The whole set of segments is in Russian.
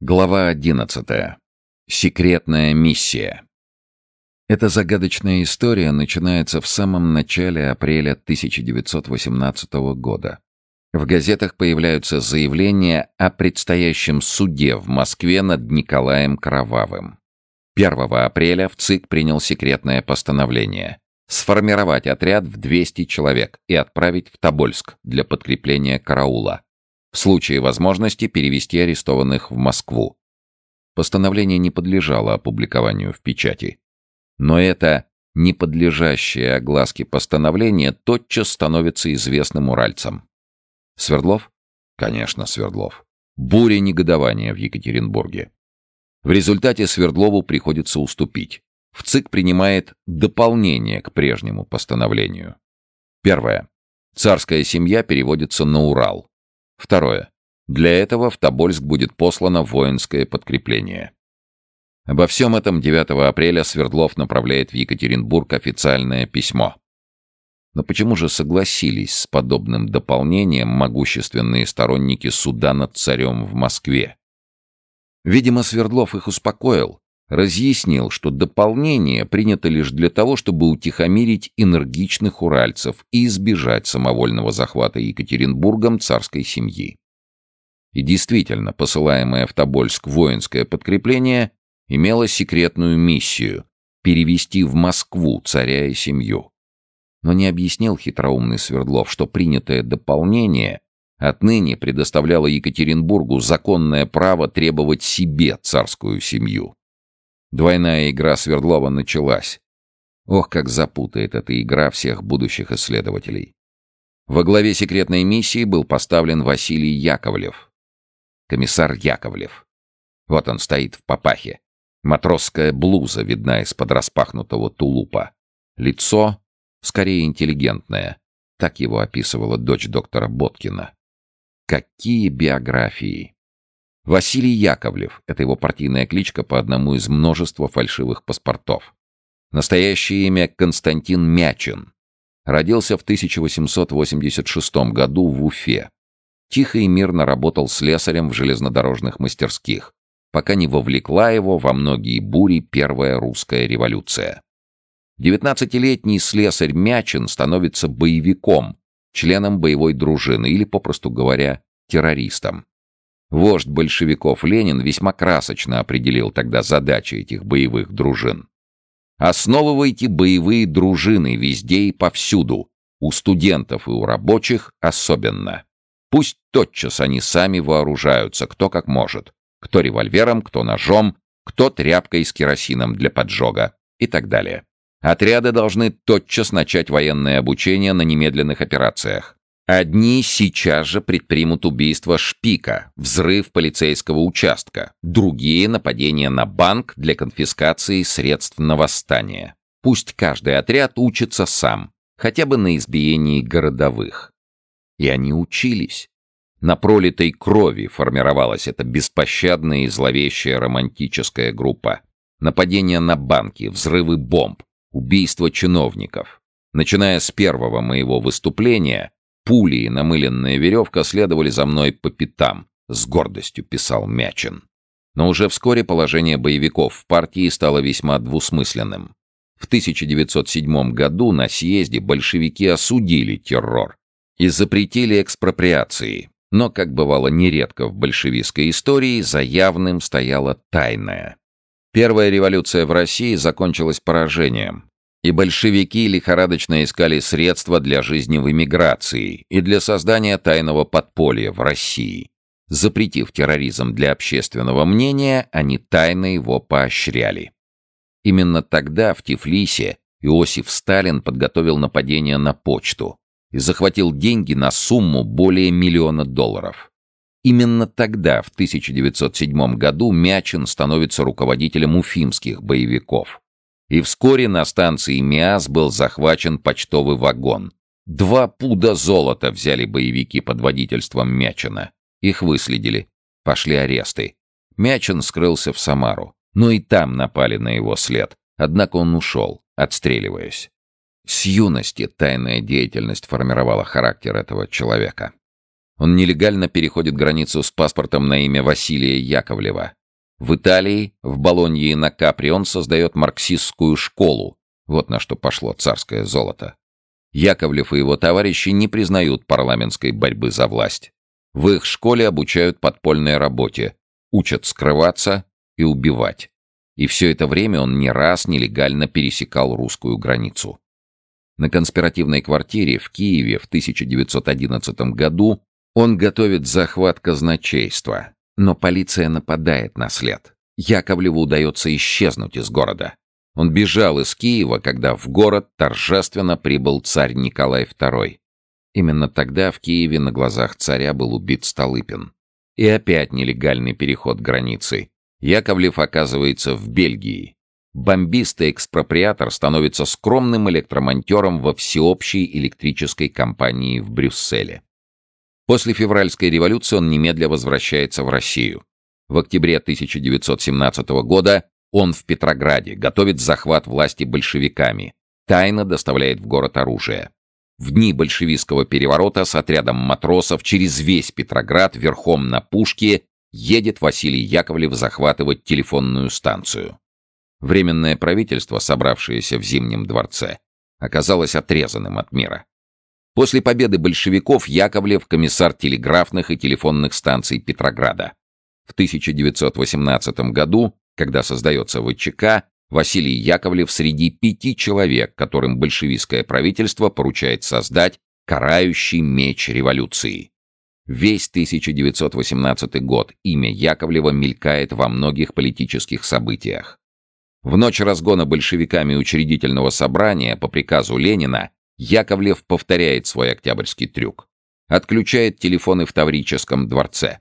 Глава 11. Секретная миссия. Эта загадочная история начинается в самом начале апреля 1918 года. В газетах появляются заявления о предстоящем суде в Москве над Николаем Кровавым. 1 апреля в ЦИК принял секретное постановление сформировать отряд в 200 человек и отправить в Тобольск для подкрепления караула в случае возможности перевести арестованных в Москву. Постановление не подлежало опубликованию в печати. Но это неподлежащее огласке постановление тотчас становится известным уральцам. Свердлов? Конечно, Свердлов. Буря негодования в Екатеринбурге. В результате Свердлову приходится уступить. В ЦИК принимает дополнение к прежнему постановлению. Первое. Царская семья переводится на Урал. Второе. Для этого в Тобольск будет послано воинское подкрепление. Обо всем этом 9 апреля Свердлов направляет в Екатеринбург официальное письмо. Но почему же согласились с подобным дополнением могущественные сторонники суда над царем в Москве? Видимо, Свердлов их успокоил, разъяснил, что дополнение принято лишь для того, чтобы утихомирить энергичных уральцев и избежать самовольного захвата Екатеринбургом царской семьи. И действительно, посылаемое в Тобольск воинское подкрепление имело секретную миссию — перевести в Москву царя и семью. Но не объяснил хитроумный Свердлов, что принятое дополнение отныне предоставляло Екатеринбургу законное право требовать себе царскую семью. Двойная игра Свердлова началась. Ох, как запутает эта игра всех будущих исследователей. Во главе секретной миссии был поставлен Василий Яковлев. Комиссар Яковлев. Вот он стоит в папахе. Матросская блуза видна из-под распахнутого тулупа. Лицо скорее интеллигентное. Так его описывала дочь доктора Боткина. Какие биографии! Василий Яковлев — это его партийная кличка по одному из множества фальшивых паспортов. Настоящее имя Константин Мячин. Родился в 1886 году в Уфе. Тихо и мирно работал слесарем в железнодорожных мастерских, пока не вовлекла его во многие бури Первая русская революция. 19-летний слесарь Мячин становится боевиком, членом боевой дружины или, попросту говоря, террористом. Вождь большевиков Ленин весьма красочно определил тогда задачи этих боевых дружин. Основывайте боевые дружины везде и повсюду, у студентов и у рабочих особенно. Пусть тотчас они сами вооружаются, кто как может. Кто револьвером, кто ножом, кто тряпкой с керосином для поджога и так далее. Отряды должны тотчас начать военное обучение на немедленных операциях. Одни сейчас же предпримут убийство Шпика, взрыв полицейского участка, другие — нападение на банк для конфискации средств на восстание. Пусть каждый отряд учится сам, хотя бы на избиении городовых. И они учились. На пролитой крови формировалась эта беспощадная и зловещая романтическая группа. Нападения на банки, взрывы бомб, убийство чиновников. Начиная с первого моего выступления — Пули и намыленная веревка следовали за мной по пятам, с гордостью писал Мячин. Но уже вскоре положение боевиков в партии стало весьма двусмысленным. В 1907 году на съезде большевики осудили террор и запретили экспроприации, но, как бывало нередко в большевистской истории, за явным стояла тайная. Первая революция в России закончилась поражением, и большевики лихорадочно искали средства для жизни в эмиграции и для создания тайного подполья в России. Запретив терроризм для общественного мнения, они тайно его поощряли. Именно тогда в Тифлисе Иосиф Сталин подготовил нападение на почту и захватил деньги на сумму более миллиона долларов. Именно тогда, в 1907 году, Мячин становится руководителем уфимских боевиков и вскоре на станции МИАС был захвачен почтовый вагон. Два пуда золота взяли боевики под водительством Мячина. Их выследили. Пошли аресты. Мячин скрылся в Самару, но и там напали на его след. Однако он ушел, отстреливаясь. С юности тайная деятельность формировала характер этого человека. Он нелегально переходит границу с паспортом на имя Василия Яковлева. В Италии, в Болонье и на Капри он создает марксистскую школу. Вот на что пошло царское золото. Яковлев и его товарищи не признают парламентской борьбы за власть. В их школе обучают подпольной работе, учат скрываться и убивать. И все это время он не раз нелегально пересекал русскую границу. На конспиративной квартире в Киеве в 1911 году он готовит захват казначейства, но полиция нападает на след. Яковлеву удается исчезнуть из города. Он бежал из Киева, когда в город торжественно прибыл царь Николай II. Именно тогда в Киеве на глазах царя был убит Столыпин. И опять нелегальный переход границы. Яковлев оказывается в Бельгии. Бомбист и экспроприатор становится скромным электромонтером во всеобщей электрической компании в Брюсселе. После февральской революции он немедля возвращается в Россию. В октябре 1917 года он в Петрограде готовит захват власти большевиками, тайно доставляет в город оружие. В дни большевистского переворота с отрядом матросов через весь Петроград верхом на пушке едет Василий Яковлев захватывать телефонную станцию. Временное правительство, собравшееся в Зимнем дворце, оказалось отрезанным от мира. После победы большевиков Яковлев – комиссар телеграфных и телефонных станций Петрограда. В 1918 году, когда создается ВЧК, Василий Яковлев среди пяти человек, которым большевистское правительство поручает создать карающий меч революции. Весь 1918 год имя Яковлева мелькает во многих политических событиях. В ночь разгона большевиками учредительного собрания по приказу Ленина Яковлев повторяет свой октябрьский трюк. Отключает телефоны в Таврическом дворце.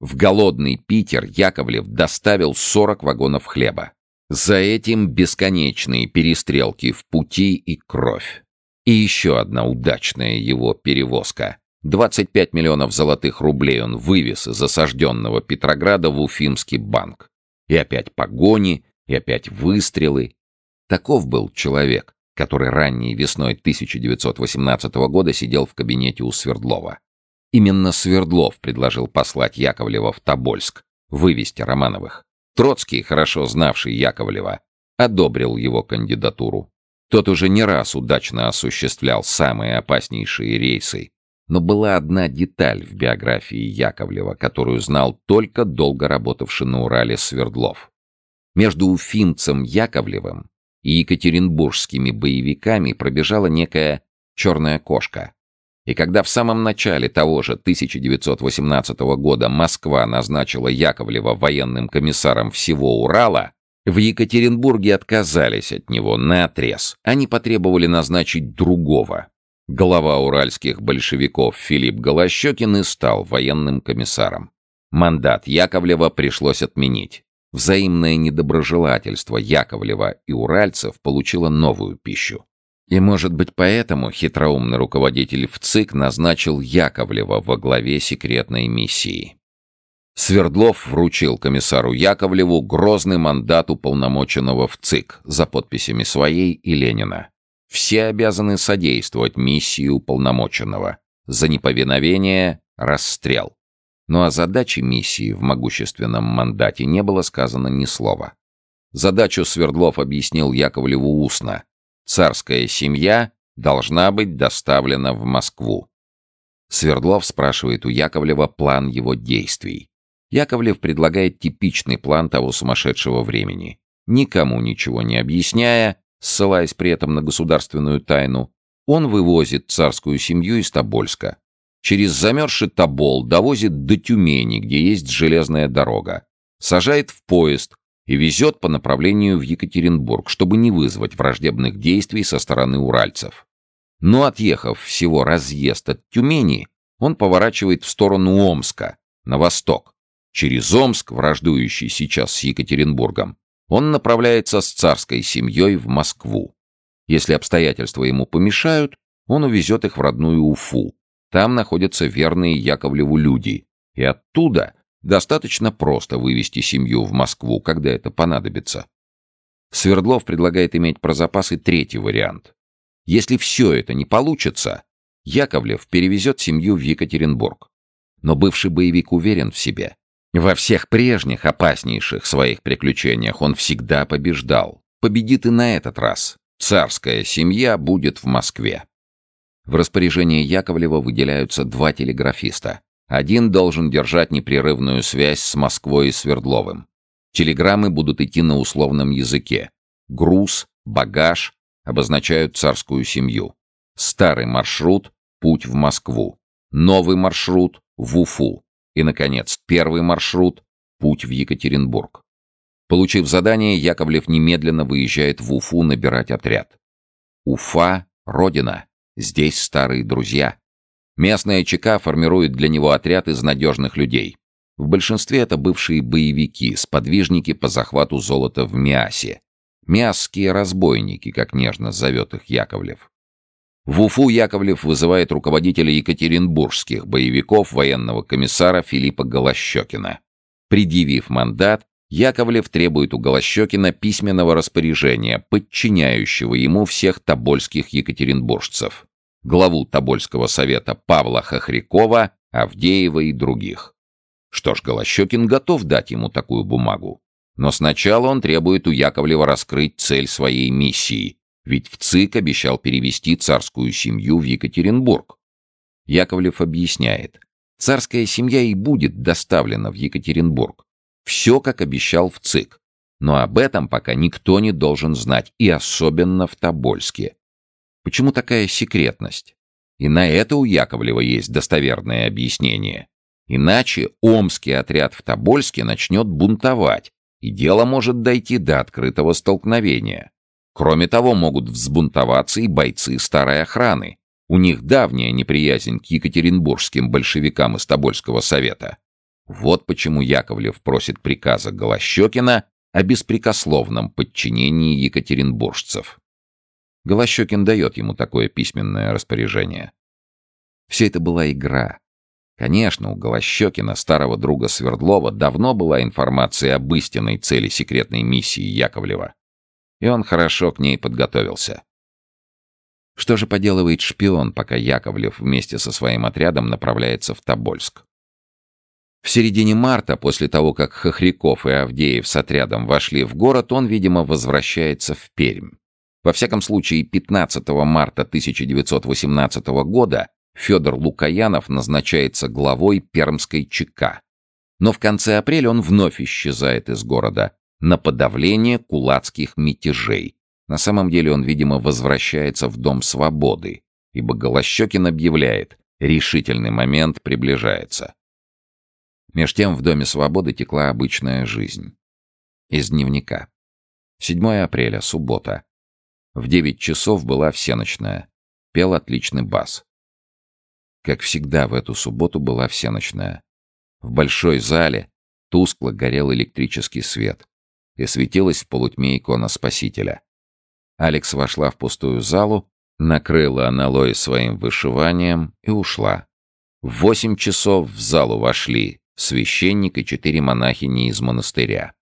В голодный Питер Яковлев доставил 40 вагонов хлеба. За этим бесконечные перестрелки в пути и кровь. И еще одна удачная его перевозка. 25 миллионов золотых рублей он вывез из осажденного Петрограда в Уфимский банк. И опять погони, и опять выстрелы. Таков был человек, который ранней весной 1918 года сидел в кабинете у Свердлова. Именно Свердлов предложил послать Яковлева в Тобольск, вывести Романовых. Троцкий, хорошо знавший Яковлева, одобрил его кандидатуру. Тот уже не раз удачно осуществлял самые опаснейшие рейсы. Но была одна деталь в биографии Яковлева, которую знал только долго работавший на Урале Свердлов. Между уфимцем Яковлевым и екатеринбургскими боевиками пробежала некая черная кошка. И когда в самом начале того же 1918 года Москва назначила Яковлева военным комиссаром всего Урала, в Екатеринбурге отказались от него на отрез. Они потребовали назначить другого. Глава уральских большевиков Филипп Голощекин и стал военным комиссаром. Мандат Яковлева пришлось отменить. Взаимное недоброжелательство Яковлева и уральцев получило новую пищу. И, может быть, поэтому хитроумный руководитель в ЦИК назначил Яковлева во главе секретной миссии. Свердлов вручил комиссару Яковлеву грозный мандат уполномоченного в ЦИК за подписями своей и Ленина. Все обязаны содействовать миссии уполномоченного. За неповиновение – расстрел. Но о задаче миссии в могущественном мандате не было сказано ни слова. Задачу Свердлов объяснил Яковлеву устно. Царская семья должна быть доставлена в Москву. Свердлов спрашивает у Яковлева план его действий. Яковлев предлагает типичный план того сумасшедшего времени. Никому ничего не объясняя, ссылаясь при этом на государственную тайну, он вывозит царскую семью из Тобольска, Через замерзший Тобол довозит до Тюмени, где есть железная дорога. Сажает в поезд и везет по направлению в Екатеринбург, чтобы не вызвать враждебных действий со стороны уральцев. Но отъехав всего разъезд от Тюмени, он поворачивает в сторону Омска, на восток. Через Омск, враждующий сейчас с Екатеринбургом, он направляется с царской семьей в Москву. Если обстоятельства ему помешают, он увезет их в родную Уфу, там находятся верные Яковлеву люди, и оттуда достаточно просто вывести семью в Москву, когда это понадобится. Свердлов предлагает иметь про запасы третий вариант. Если все это не получится, Яковлев перевезет семью в Екатеринбург. Но бывший боевик уверен в себе. Во всех прежних опаснейших своих приключениях он всегда побеждал. Победит и на этот раз. Царская семья будет в Москве. В распоряжении Яковлева выделяются два телеграфиста. Один должен держать непрерывную связь с Москвой и Свердловым. Телеграммы будут идти на условном языке. Груз, багаж обозначают царскую семью. Старый маршрут — путь в Москву. Новый маршрут — в Уфу. И, наконец, первый маршрут — путь в Екатеринбург. Получив задание, Яковлев немедленно выезжает в Уфу набирать отряд. Уфа — родина. Здесь старые друзья. Местная ЧК формирует для него отряд из надежных людей. В большинстве это бывшие боевики, сподвижники по захвату золота в Миасе. Миасские разбойники, как нежно зовет их Яковлев. В Уфу Яковлев вызывает руководителя екатеринбургских боевиков военного комиссара Филиппа Голощекина. Предъявив мандат, Яковлев требует у Голощекина письменного распоряжения, подчиняющего ему всех тобольских екатеринбуржцев, главу Тобольского совета Павла Хохрякова, Авдеева и других. Что ж, Голощекин готов дать ему такую бумагу. Но сначала он требует у Яковлева раскрыть цель своей миссии ведь в ЦИК обещал перевести царскую семью в Екатеринбург. Яковлев объясняет. Царская семья и будет доставлена в Екатеринбург. Все, как обещал в ЦИК. Но об этом пока никто не должен знать, и особенно в Тобольске. Почему такая секретность? И на это у Яковлева есть достоверное объяснение. Иначе омский отряд в Тобольске начнет бунтовать, и дело может дойти до открытого столкновения. Кроме того, могут взбунтоваться и бойцы старой охраны. У них давняя неприязнь к екатеринбургским большевикам из Тобольского совета. Вот почему Яковлев просит приказа Голощекина о беспрекословном подчинении екатеринбуржцев. Голощекин дает ему такое письменное распоряжение. Все это была игра. Конечно, у Голощекина, старого друга Свердлова, давно была информация об истинной цели секретной миссии Яковлева и он хорошо к ней подготовился. Что же поделывает шпион, пока Яковлев вместе со своим отрядом направляется в Тобольск? В середине марта, после того, как Хохряков и Авдеев с отрядом вошли в город, он, видимо, возвращается в Пермь. Во всяком случае, 15 марта 1918 года Федор Лукаянов назначается главой Пермской ЧК. Но в конце апреля он вновь исчезает из города, на подавление кулацких мятежей. На самом деле он, видимо, возвращается в Дом Свободы, ибо Голощекин объявляет, решительный момент приближается. Меж тем в Доме Свободы текла обычная жизнь. Из дневника. 7 апреля, суббота. В 9 часов была всеночная. Пел отличный бас. Как всегда в эту субботу была всеночная. В большой зале тускло горел электрический свет и светилась в полутьме икона Спасителя. Алекс вошла в пустую залу, накрыла аналой своим вышиванием и ушла. В восемь часов в залу вошли священник и четыре монахини из монастыря.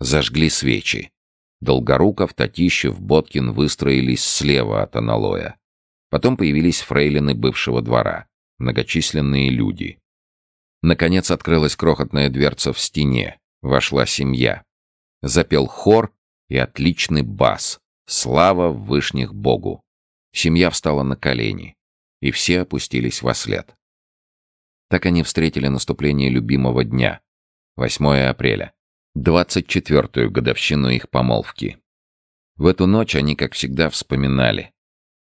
Зажгли свечи. Долгоруков, Татищев, Боткин выстроились слева от аналоя. Потом появились фрейлины бывшего двора, многочисленные люди. Наконец открылась крохотная дверца в стене. Вошла семья. Запел хор и отличный бас. Слава Вышних Богу! Семья встала на колени, и все опустились во след. Так они встретили наступление любимого дня, 8 апреля, 24-ю годовщину их помолвки. В эту ночь они, как всегда, вспоминали.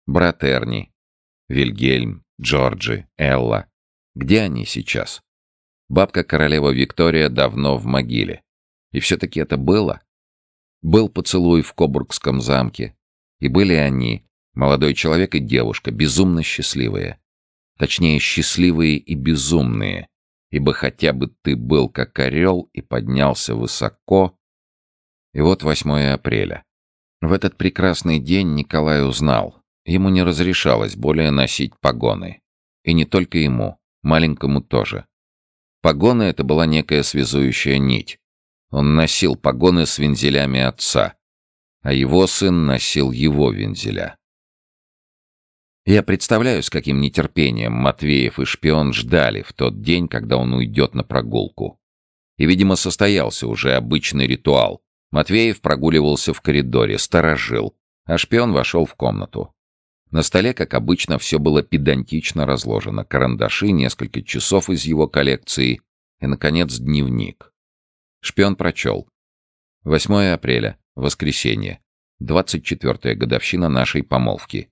Брат Эрни, Вильгельм, Джорджи, Элла. Где они сейчас? Бабка королева Виктория давно в могиле. И все-таки это было. Был поцелуй в Кобургском замке. И были они, молодой человек и девушка, безумно счастливые. Точнее, счастливые и безумные. Ибо хотя бы ты был как орел и поднялся высоко. И вот 8 апреля. В этот прекрасный день Николай узнал. Ему не разрешалось более носить погоны. И не только ему, маленькому тоже. Погоны — это была некая связующая нить. Он носил погоны с вензелями отца, а его сын носил его вензеля. Я представляю, с каким нетерпением Матвеев и шпион ждали в тот день, когда он уйдет на прогулку. И, видимо, состоялся уже обычный ритуал. Матвеев прогуливался в коридоре, сторожил, а шпион вошел в комнату. На столе, как обычно, все было педантично разложено. Карандаши, несколько часов из его коллекции и, наконец, дневник. Шпион прочел. 8 апреля, воскресенье. 24-я годовщина нашей помолвки.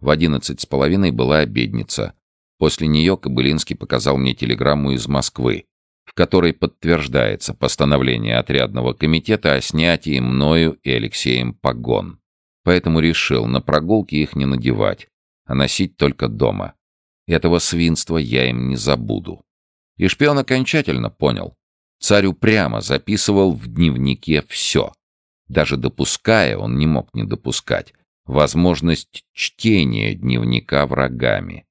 В одиннадцать с половиной была обедница. После нее Кобылинский показал мне телеграмму из Москвы, в которой подтверждается постановление отрядного комитета о снятии мною и Алексеем погон. Поэтому решил на прогулки их не надевать, а носить только дома. Этого свинства я им не забуду. И шпион окончательно понял. Царь упрямо записывал в дневнике все. Даже допуская, он не мог не допускать, возможность чтения дневника врагами.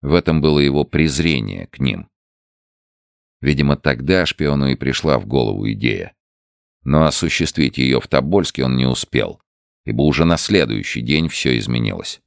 В этом было его презрение к ним. Видимо, тогда шпиону и пришла в голову идея. Но осуществить ее в Тобольске он не успел, ибо уже на следующий день все изменилось.